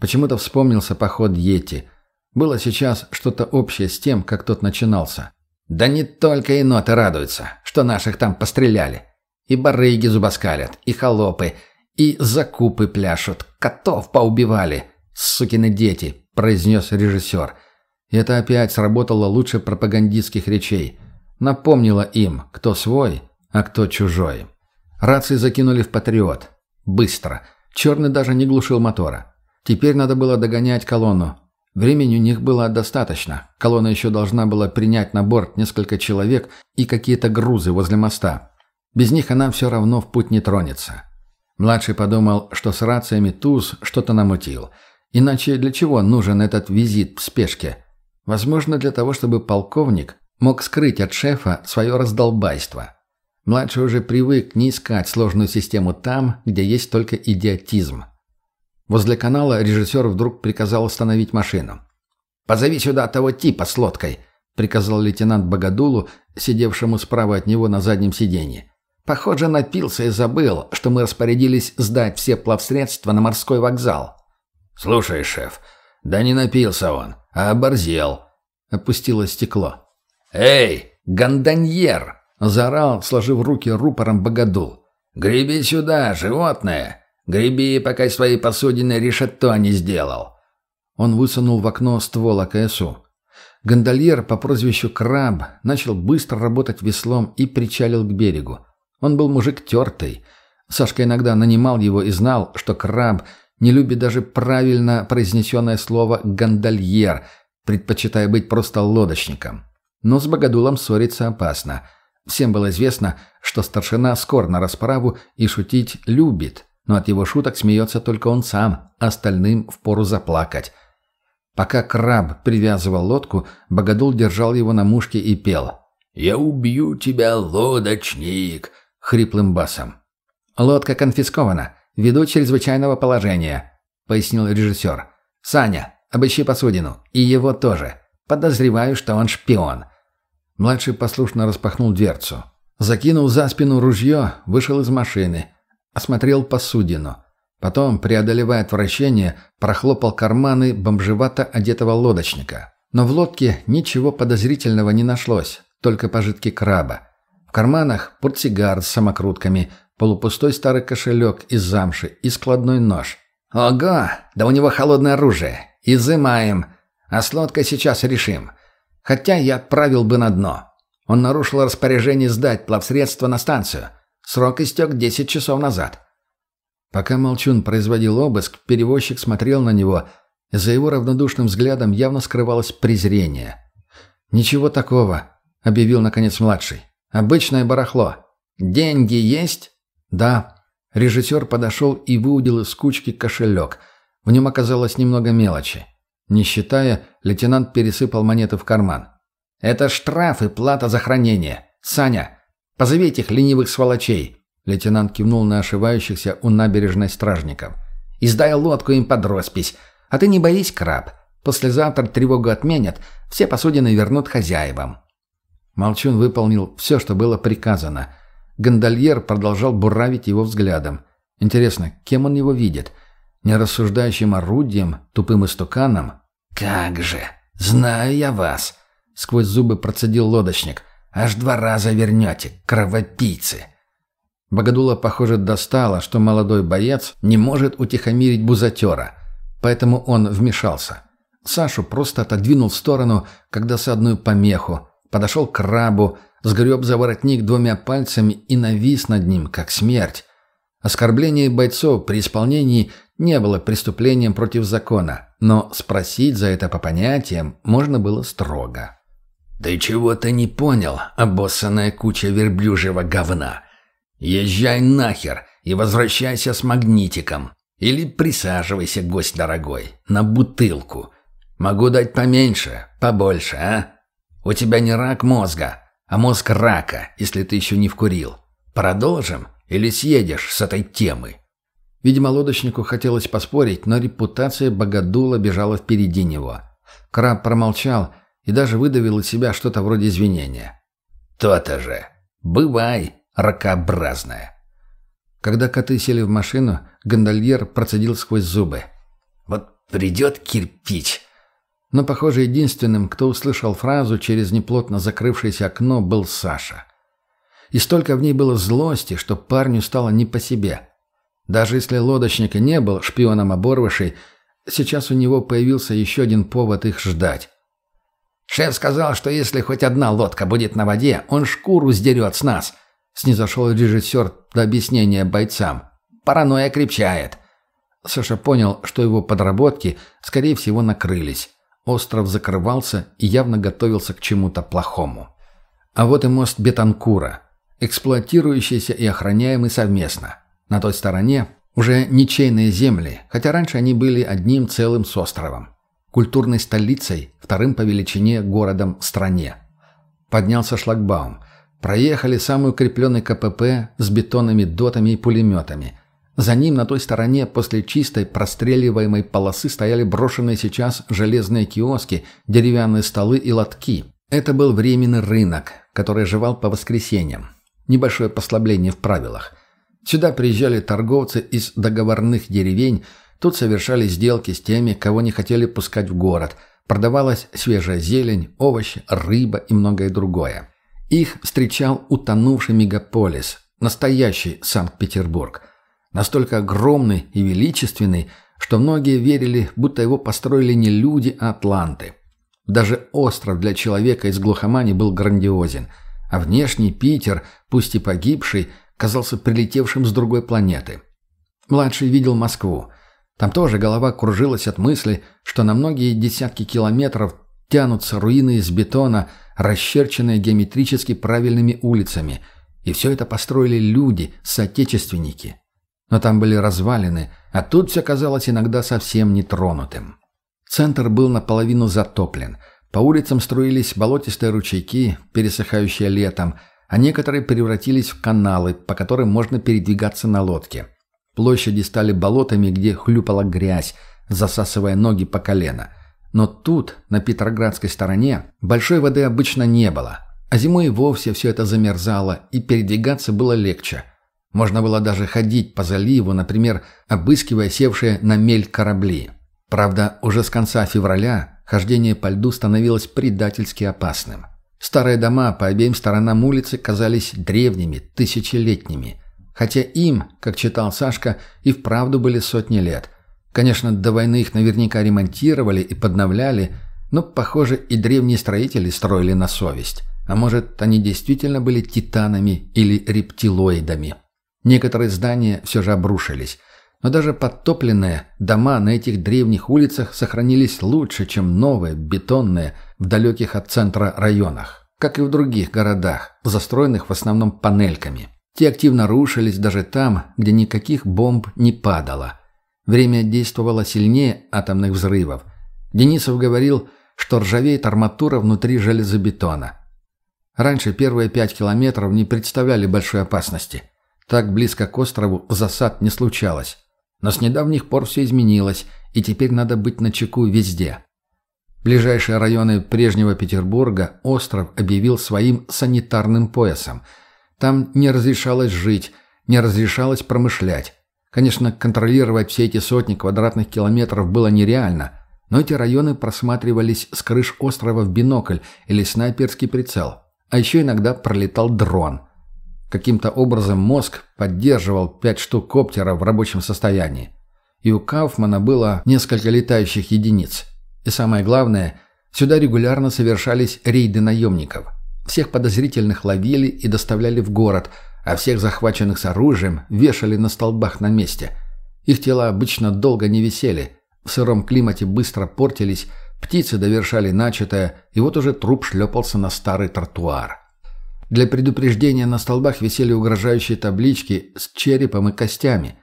Почему-то вспомнился поход Йети. Было сейчас что-то общее с тем, как тот начинался. Да не только еноты радуются, что наших там постреляли. И барыги зубоскалят, и холопы, и закупы пляшут, котов поубивали. Сукины дети, произнес режиссер. Это опять сработало лучше пропагандистских речей. Напомнило им, кто свой, а кто чужой. Рации закинули в «Патриот». Быстро. Черный даже не глушил мотора. Теперь надо было догонять колонну. Времени у них было достаточно. Колонна еще должна была принять на борт несколько человек и какие-то грузы возле моста. Без них она все равно в путь не тронется. Младший подумал, что с рациями Туз что-то намутил. Иначе для чего нужен этот визит в спешке? Возможно, для того, чтобы полковник мог скрыть от шефа свое раздолбайство. Младший уже привык не искать сложную систему там, где есть только идиотизм. Возле канала режиссер вдруг приказал остановить машину. «Позови сюда того типа с лодкой», — приказал лейтенант Богодулу, сидевшему справа от него на заднем сиденье. «Похоже, напился и забыл, что мы распорядились сдать все плавсредства на морской вокзал». «Слушай, шеф, да не напился он, а оборзел», — опустило стекло. «Эй, гондоньер!» — заорал, сложив руки рупором Богодул. «Греби сюда, животное! Греби, пока свои посудины решето не сделал!» Он высунул в окно ствол АКСУ. Гондольер по прозвищу Краб начал быстро работать веслом и причалил к берегу. Он был мужик тертый. Сашка иногда нанимал его и знал, что Краб не любит даже правильно произнесенное слово «гондольер», предпочитая быть просто лодочником. Но с богодулом ссориться опасно. Всем было известно, что старшина скор на расправу и шутить любит, но от его шуток смеется только он сам, остальным впору заплакать. Пока краб привязывал лодку, богодул держал его на мушке и пел. «Я убью тебя, лодочник!» — хриплым басом. «Лодка конфискована, ввиду чрезвычайного положения», — пояснил режиссер. «Саня, обыщи посудину, и его тоже. Подозреваю, что он шпион». Младший послушно распахнул дверцу. Закинул за спину ружье, вышел из машины. Осмотрел посудину. Потом, преодолевая отвращение, прохлопал карманы бомжевато одетого лодочника. Но в лодке ничего подозрительного не нашлось, только пожитки краба. В карманах портсигар с самокрутками, полупустой старый кошелек из замши и складной нож. «Ого! Да у него холодное оружие! Изымаем! А с лодкой сейчас решим!» Хотя я отправил бы на дно. Он нарушил распоряжение сдать плавсредство на станцию. Срок истек 10 часов назад. Пока Молчун производил обыск, перевозчик смотрел на него, и за его равнодушным взглядом явно скрывалось презрение. «Ничего такого», — объявил наконец младший. «Обычное барахло. Деньги есть?» «Да». Режиссер подошел и выудил из кучки кошелек. В нем оказалось немного мелочи. Не считая, лейтенант пересыпал монеты в карман. «Это штраф и плата за хранение. Саня, позови этих ленивых сволочей!» Лейтенант кивнул на ошивающихся у набережной стражников. «Издай лодку им под роспись. А ты не боись, краб. Послезавтра тревогу отменят, все посудины вернут хозяевам». Молчун выполнил все, что было приказано. Гондольер продолжал буравить его взглядом. Интересно, кем он его видит – нерассуждающим орудием, тупым истуканом. «Как же! Знаю я вас!» — сквозь зубы процедил лодочник. «Аж два раза вернете, кровопийцы!» Богодула, похоже, достала, что молодой боец не может утихомирить бузатера, поэтому он вмешался. Сашу просто отодвинул в сторону, с одной помеху, подошел к крабу, сгреб за воротник двумя пальцами и навис над ним, как смерть. Оскорбление бойцов при исполнении не было преступлением против закона, но спросить за это по понятиям можно было строго. «Ты чего-то не понял, обоссанная куча верблюжьего говна. Езжай нахер и возвращайся с магнитиком. Или присаживайся, гость дорогой, на бутылку. Могу дать поменьше, побольше, а? У тебя не рак мозга, а мозг рака, если ты еще не вкурил. Продолжим или съедешь с этой темы?» Видимо, лодочнику хотелось поспорить, но репутация богодула бежала впереди него. Краб промолчал и даже выдавил из себя что-то вроде извинения. «То-то же! Бывай, ракообразная!» Когда коты сели в машину, гондольер процедил сквозь зубы. «Вот придет кирпич!» Но, похоже, единственным, кто услышал фразу через неплотно закрывшееся окно, был Саша. И столько в ней было злости, что парню стало не по себе – даже если лодочник не был шпионом оборвышей, сейчас у него появился еще один повод их ждать. «Шеф сказал, что если хоть одна лодка будет на воде, он шкуру сдерет с нас», — снизошел режиссер до объяснения бойцам. «Паранойя крепчает». Саша понял, что его подработки, скорее всего, накрылись. Остров закрывался и явно готовился к чему-то плохому. А вот и мост Бетанкура, эксплуатирующийся и охраняемый совместно. На той стороне уже ничейные земли, хотя раньше они были одним целым с островом. Культурной столицей, вторым по величине городом в стране. Поднялся шлагбаум. Проехали самый укрепленный КПП с бетонными дотами и пулеметами. За ним на той стороне после чистой простреливаемой полосы стояли брошенные сейчас железные киоски, деревянные столы и лотки. Это был временный рынок, который жевал по воскресеньям. Небольшое послабление в правилах – Сюда приезжали торговцы из договорных деревень, тут совершали сделки с теми, кого не хотели пускать в город. Продавалась свежая зелень, овощи, рыба и многое другое. Их встречал утонувший мегаполис, настоящий Санкт-Петербург. Настолько огромный и величественный, что многие верили, будто его построили не люди, а атланты. Даже остров для человека из глухомани был грандиозен, а внешний Питер, пусть и погибший, казался прилетевшим с другой планеты. Младший видел Москву. Там тоже голова кружилась от мысли, что на многие десятки километров тянутся руины из бетона, расчерченные геометрически правильными улицами. И все это построили люди, соотечественники. Но там были развалины, а тут все казалось иногда совсем нетронутым. Центр был наполовину затоплен. По улицам струились болотистые ручейки, пересыхающие летом – а некоторые превратились в каналы, по которым можно передвигаться на лодке. Площади стали болотами, где хлюпала грязь, засасывая ноги по колено. Но тут, на Петроградской стороне, большой воды обычно не было, а зимой вовсе все это замерзало, и передвигаться было легче. Можно было даже ходить по заливу, например, обыскивая севшие на мель корабли. Правда, уже с конца февраля хождение по льду становилось предательски опасным. Старые дома по обеим сторонам улицы казались древними, тысячелетними. Хотя им, как читал Сашка, и вправду были сотни лет. Конечно, до войны их наверняка ремонтировали и подновляли, но, похоже, и древние строители строили на совесть. А может, они действительно были титанами или рептилоидами. Некоторые здания все же обрушились. Но даже подтопленные дома на этих древних улицах сохранились лучше, чем новые, бетонные, в далеких от центра районах, как и в других городах, застроенных в основном панельками. Те активно рушились даже там, где никаких бомб не падало. Время действовало сильнее атомных взрывов. Денисов говорил, что ржавеет арматура внутри железобетона. Раньше первые пять километров не представляли большой опасности. Так близко к острову засад не случалось. Но с недавних пор все изменилось, и теперь надо быть начеку везде. Ближайшие районы прежнего Петербурга остров объявил своим санитарным поясом. Там не разрешалось жить, не разрешалось промышлять. Конечно, контролировать все эти сотни квадратных километров было нереально, но эти районы просматривались с крыш острова в бинокль или снайперский прицел. А еще иногда пролетал дрон. Каким-то образом мозг поддерживал пять штук коптера в рабочем состоянии. И у Кауфмана было несколько летающих единиц – и самое главное, сюда регулярно совершались рейды наемников. Всех подозрительных ловили и доставляли в город, а всех захваченных с оружием вешали на столбах на месте. Их тела обычно долго не висели. в сыром климате быстро портились, птицы довершали начатое, и вот уже труп шлепался на старый тротуар. Для предупреждения на столбах висели угрожающие таблички с черепом и костями.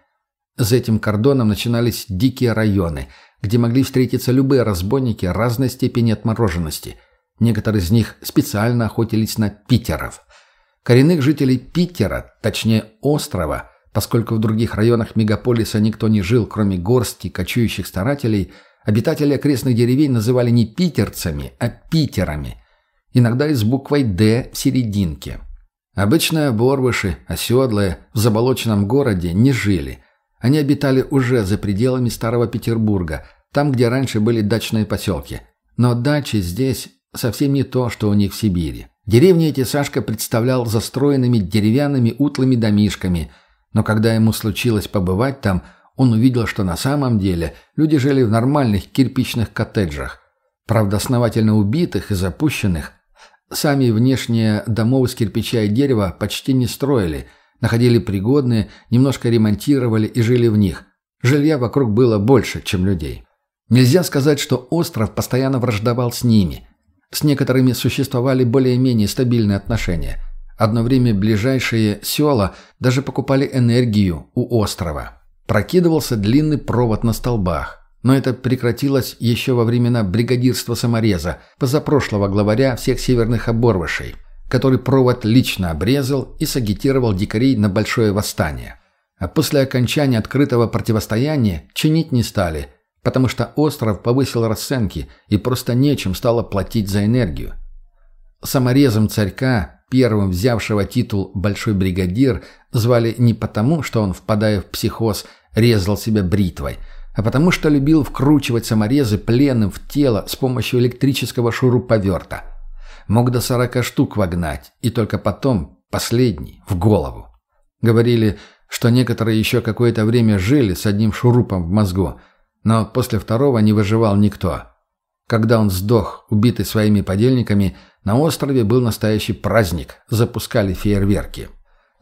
За этим кордоном начинались дикие районы, где могли встретиться любые разбойники разной степени отмороженности. Некоторые из них специально охотились на питеров. Коренных жителей Питера, точнее острова, поскольку в других районах мегаполиса никто не жил, кроме горсти кочующих старателей, обитатели окрестных деревень называли не питерцами, а питерами – иногда и с буквой «Д» в серединке. Обычные оборвыши, оседлые, в заболоченном городе не жили. Они обитали уже за пределами Старого Петербурга, там, где раньше были дачные поселки. Но дачи здесь совсем не то, что у них в Сибири. Деревни эти Сашка представлял застроенными деревянными утлыми домишками, но когда ему случилось побывать там, он увидел, что на самом деле люди жили в нормальных кирпичных коттеджах. Правда, основательно убитых и запущенных, Сами внешние домов из кирпича и дерева почти не строили, находили пригодные, немножко ремонтировали и жили в них. Жилья вокруг было больше, чем людей. Нельзя сказать, что остров постоянно враждовал с ними. С некоторыми существовали более-менее стабильные отношения. Одно время ближайшие села даже покупали энергию у острова. Прокидывался длинный провод на столбах. Но это прекратилось еще во времена бригадирства самореза, позапрошлого главаря всех северных оборвышей, который провод лично обрезал и сагитировал дикарей на большое восстание. А после окончания открытого противостояния чинить не стали, потому что остров повысил расценки и просто нечем стало платить за энергию. Саморезом царька, первым взявшего титул «большой бригадир», звали не потому, что он, впадая в психоз, резал себя бритвой – а потому что любил вкручивать саморезы пленным в тело с помощью электрического шуруповерта. Мог до сорока штук вогнать, и только потом, последний, в голову. Говорили, что некоторые еще какое-то время жили с одним шурупом в мозгу, но после второго не выживал никто. Когда он сдох, убитый своими подельниками, на острове был настоящий праздник, запускали фейерверки.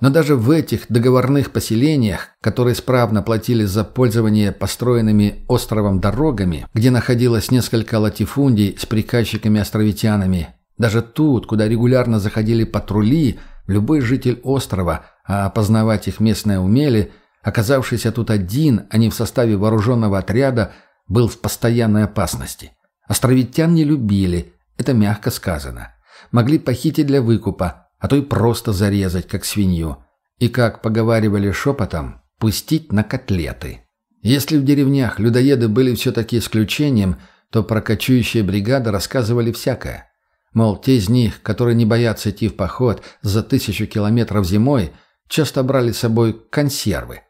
Но даже в этих договорных поселениях, которые справно платили за пользование построенными островом дорогами, где находилось несколько латифундий с приказчиками-островитянами, даже тут, куда регулярно заходили патрули, любой житель острова, а опознавать их местные умели, оказавшийся тут один, а не в составе вооруженного отряда, был в постоянной опасности. Островитян не любили, это мягко сказано. Могли похитить для выкупа, а то и просто зарезать, как свинью, и, как поговаривали шепотом, пустить на котлеты. Если в деревнях людоеды были все-таки исключением, то про кочующие бригады рассказывали всякое. Мол, те из них, которые не боятся идти в поход за тысячу километров зимой, часто брали с собой консервы.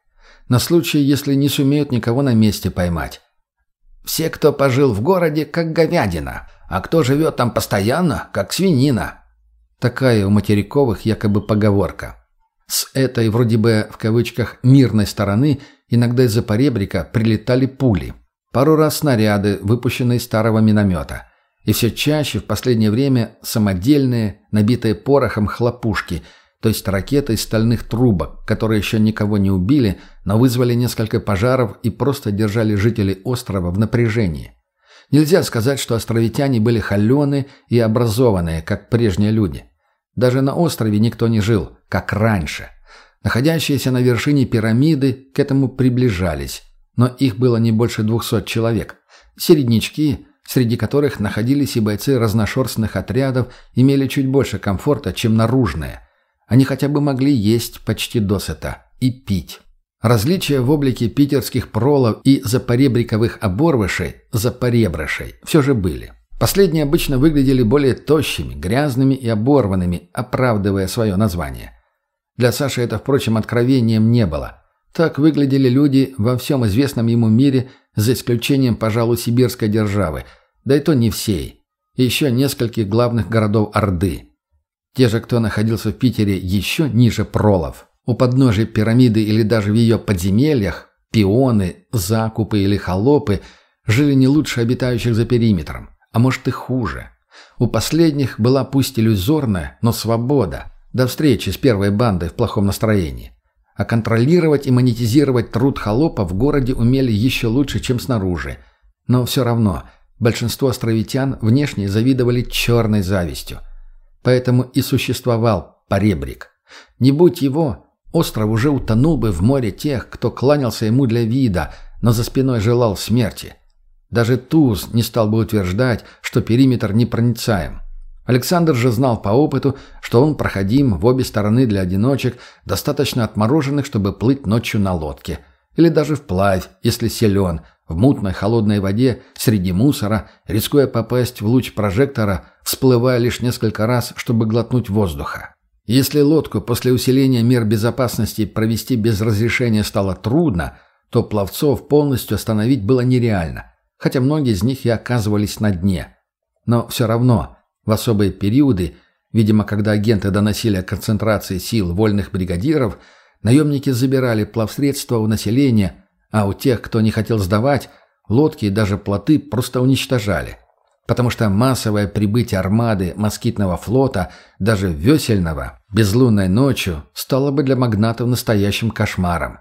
На случай, если не сумеют никого на месте поймать. Все, кто пожил в городе, как говядина, а кто живет там постоянно, как свинина. Такая у материковых якобы поговорка. С этой, вроде бы в кавычках, «мирной стороны» иногда из-за поребрика прилетали пули. Пару раз снаряды, выпущенные из старого миномета. И все чаще в последнее время самодельные, набитые порохом хлопушки, то есть ракеты из стальных трубок, которые еще никого не убили, но вызвали несколько пожаров и просто держали жителей острова в напряжении. Нельзя сказать, что островитяне были холеные и образованные, как прежние люди. Даже на острове никто не жил, как раньше. Находящиеся на вершине пирамиды к этому приближались, но их было не больше двухсот человек. Середнячки, среди которых находились и бойцы разношерстных отрядов, имели чуть больше комфорта, чем наружные. Они хотя бы могли есть почти досыта и пить. Различия в облике питерских пролов и запоребриковых оборвышей, запоребрышей, все же были. Последние обычно выглядели более тощими, грязными и оборванными, оправдывая свое название. Для Саши это, впрочем, откровением не было. Так выглядели люди во всем известном ему мире, за исключением, пожалуй, сибирской державы, да и то не всей, и еще нескольких главных городов Орды. Те же, кто находился в Питере еще ниже пролов, у подножия пирамиды или даже в ее подземельях, пионы, закупы или холопы жили не лучше обитающих за периметром а может и хуже. У последних была пусть иллюзорная, но свобода, до встречи с первой бандой в плохом настроении. А контролировать и монетизировать труд холопа в городе умели еще лучше, чем снаружи. Но все равно большинство островитян внешне завидовали черной завистью. Поэтому и существовал поребрик. Не будь его, остров уже утонул бы в море тех, кто кланялся ему для вида, но за спиной желал смерти. Даже Туз не стал бы утверждать, что периметр непроницаем. Александр же знал по опыту, что он проходим в обе стороны для одиночек, достаточно отмороженных, чтобы плыть ночью на лодке. Или даже вплавь, если силен, в мутной холодной воде, среди мусора, рискуя попасть в луч прожектора, всплывая лишь несколько раз, чтобы глотнуть воздуха. Если лодку после усиления мер безопасности провести без разрешения стало трудно, то пловцов полностью остановить было нереально, хотя многие из них и оказывались на дне. Но все равно, в особые периоды, видимо, когда агенты доносили о концентрации сил вольных бригадиров, наемники забирали плавсредства у населения, а у тех, кто не хотел сдавать, лодки и даже плоты просто уничтожали – потому что массовое прибытие армады москитного флота, даже весельного, безлунной ночью, стало бы для магнатов настоящим кошмаром.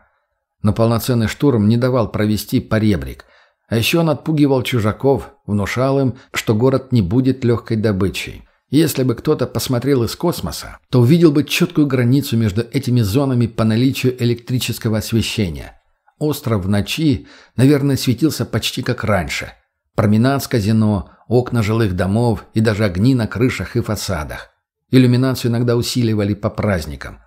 Но полноценный штурм не давал провести поребрик. А еще он отпугивал чужаков, внушал им, что город не будет легкой добычей. Если бы кто-то посмотрел из космоса, то увидел бы четкую границу между этими зонами по наличию электрического освещения. Остров в ночи, наверное, светился почти как раньше. Променад с казино, окна жилых домов и даже огни на крышах и фасадах. Иллюминацию иногда усиливали по праздникам.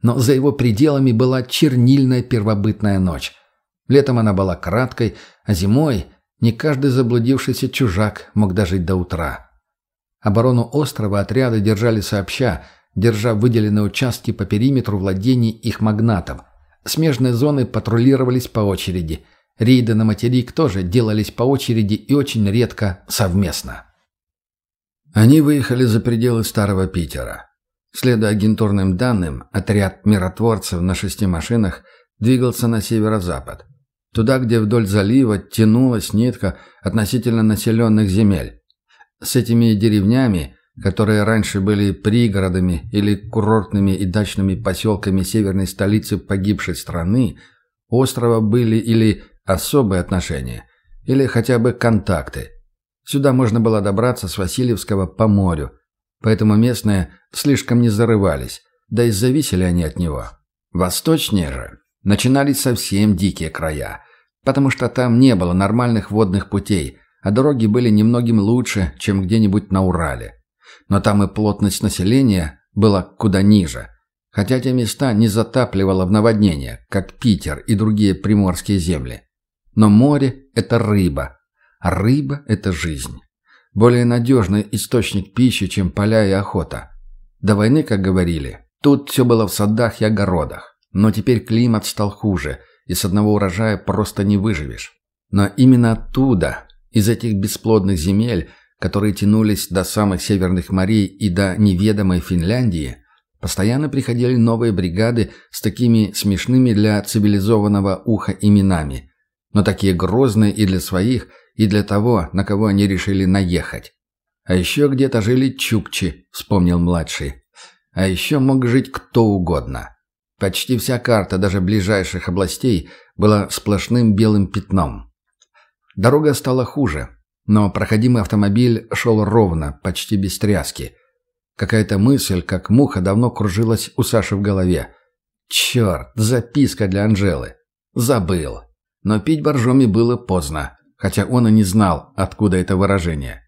Но за его пределами была чернильная первобытная ночь. Летом она была краткой, а зимой не каждый заблудившийся чужак мог дожить до утра. Оборону острова отряды держали сообща, держа выделенные участки по периметру владений их магнатов. Смежные зоны патрулировались по очереди – Рейды на материк тоже делались по очереди и очень редко совместно. Они выехали за пределы Старого Питера. Следуя агентурным данным, отряд миротворцев на шести машинах двигался на северо-запад. Туда, где вдоль залива тянулась нитка относительно населенных земель. С этими деревнями, которые раньше были пригородами или курортными и дачными поселками северной столицы погибшей страны, острова были или особые отношения или хотя бы контакты. Сюда можно было добраться с Васильевского по морю, поэтому местные слишком не зарывались, да и зависели они от него. Восточнее же начинались совсем дикие края, потому что там не было нормальных водных путей, а дороги были немногим лучше, чем где-нибудь на Урале. Но там и плотность населения была куда ниже, хотя те места не затапливало в наводнение, как Питер и другие приморские земли. Но море – это рыба, а рыба – это жизнь. Более надежный источник пищи, чем поля и охота. До войны, как говорили, тут все было в садах и огородах. Но теперь климат стал хуже, и с одного урожая просто не выживешь. Но именно оттуда, из этих бесплодных земель, которые тянулись до самых северных морей и до неведомой Финляндии, постоянно приходили новые бригады с такими смешными для цивилизованного уха именами но такие грозные и для своих, и для того, на кого они решили наехать. А еще где-то жили чукчи, вспомнил младший. А еще мог жить кто угодно. Почти вся карта даже ближайших областей была сплошным белым пятном. Дорога стала хуже, но проходимый автомобиль шел ровно, почти без тряски. Какая-то мысль, как муха, давно кружилась у Саши в голове. «Черт, записка для Анжелы. Забыл». Но пить боржоми было поздно, хотя он и не знал, откуда это выражение.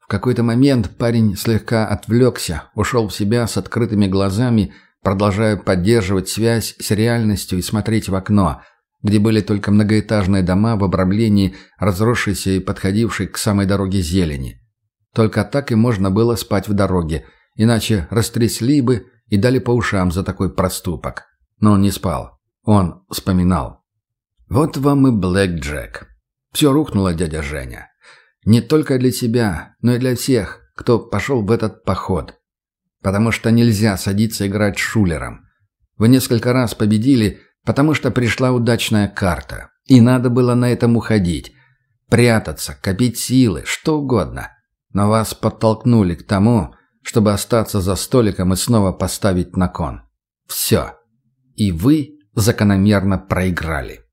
В какой-то момент парень слегка отвлекся, ушел в себя с открытыми глазами, продолжая поддерживать связь с реальностью и смотреть в окно, где были только многоэтажные дома в обрамлении разросшейся и подходившей к самой дороге зелени. Только так и можно было спать в дороге, иначе растрясли бы и дали по ушам за такой проступок. Но он не спал. Он вспоминал. Вот вам и Блэк Джек. Все рухнуло, дядя Женя. Не только для себя, но и для всех, кто пошел в этот поход. Потому что нельзя садиться играть шулером. Вы несколько раз победили, потому что пришла удачная карта. И надо было на этом уходить. Прятаться, копить силы, что угодно. Но вас подтолкнули к тому, чтобы остаться за столиком и снова поставить на кон. Все. И вы закономерно проиграли.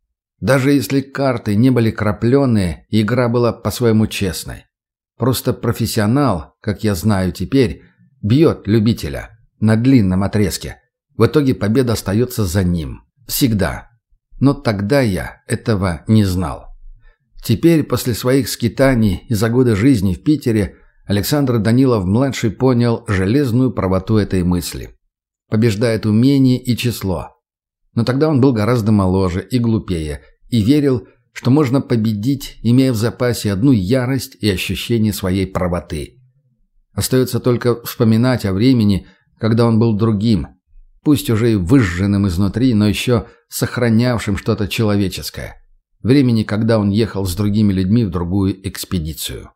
Даже если карты не были крапленные, игра была по-своему честной. Просто профессионал, как я знаю теперь, бьет любителя на длинном отрезке. В итоге победа остается за ним. Всегда. Но тогда я этого не знал. Теперь, после своих скитаний и за годы жизни в Питере, Александр Данилов-младший понял железную правоту этой мысли. Побеждает умение и число. Но тогда он был гораздо моложе и глупее, и верил, что можно победить, имея в запасе одну ярость и ощущение своей правоты. Остается только вспоминать о времени, когда он был другим, пусть уже и выжженным изнутри, но еще сохранявшим что-то человеческое. Времени, когда он ехал с другими людьми в другую экспедицию.